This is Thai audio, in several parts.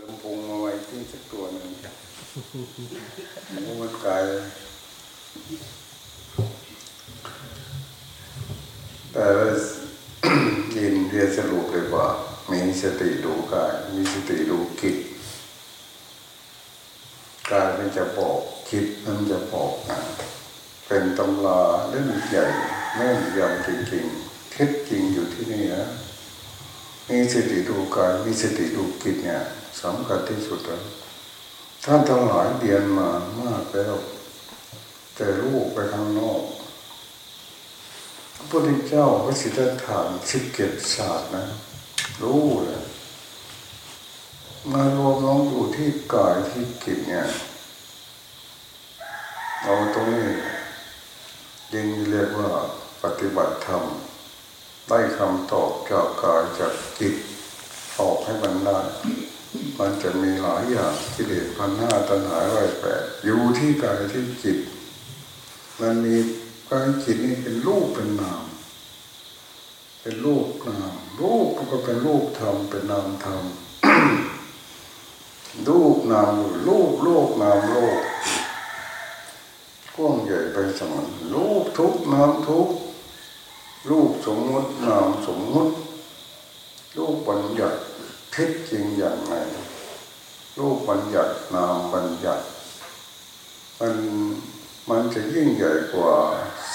ลำพงมาไว้ที่สักตัวหนึ่งหมูมันกลายแต่ละยินเรียนสรุปเลยว่า มีสติดูกาย มีสติดูกิจกายมันจะบอกคิดมันจะบอกนะเป็นตำราเล่มใหญ่แม่นยำจริงๆเท็จจริงอยู่ที่นี่นะ มีสติดูกายมีสติดูกิจเนี่ยสำคัญที่สุดเลยท่านทั้งหลายเรียนมามากแล้วแต่รู้ไปข้างนอกพระพุทธเจ้าพระสิทธัตถานสิบเกตศาสตร์นะ รู้เลยมารวมลงอยู่ที่กายที่กิจเนี่ยเอาตรงนี้ยิงเรียกว่าปฏิบัติธรรม ได้คำตอบจากกายจากจิตออกให้มันได้มันจะมีหลายอย่างกิเลสพันห้าตัณหาร้อยแปดอยู่ที่กายที่จิต มันมีกายจิตนี่เป็นรูปเป็นนาม เป็นรูปนามรูปก็เป็นรูปธรรมเป็นนามธรรมรูปนามรูปโลกนามโลกกว้างใหญ่ไปสมนรูปทุกนามทุก รูปสมมุตินามสมมุติรูปบัญญัติเท็จจริงอย่างไรรูปบัญญัตินามบัญญัติมันมันจะยิ่งใหญ่กว่า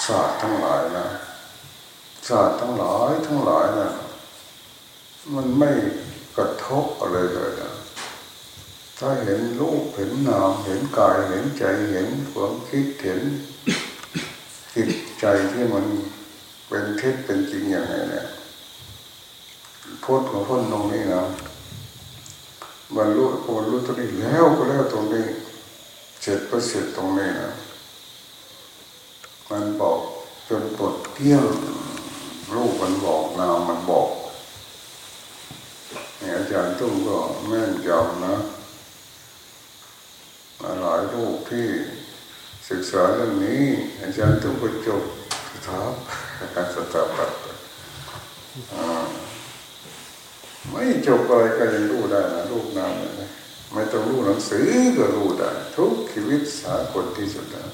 ศาสตร์ทั้งหลายนะศาสตร์ทั้งหลายทั้งหลายนะมันไม่กระทบอะไรเลยนะถ้าเห็นรูปเห็นนามเห็นกายเห็นใจเห็นความคิดเห็นจิตใจที่มัน เป็นเท็จเป็นจริงอย่างไรเนี่ยพูดของพ้นตรงนี้นะบรรลุบรรลุตรงนี้แล้วก็แล้วตรงนี้เสร็จก็เสร็จตรงนี้นะมันบอกจนปลดเกี้ยงรูปมันบอกนามมันบอกเนี่ยอาจารย์ตุ้มก็แม่นยำนะหลายรูปที่ศึกษาเรื่องนี้ อาจารย์ตุ้มก็จบสถาป สถาปัตย์ไม่จบอะไรก็ยังรู้ได้นะรูปนามนะไม่ต้องรู้หนังสือก็รู้ได้ ทุกชีวิตสากลที่สุดนะ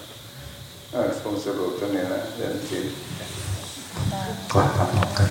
ทรงสรุปตัวนี้นะเรียนจริงก่อนครัน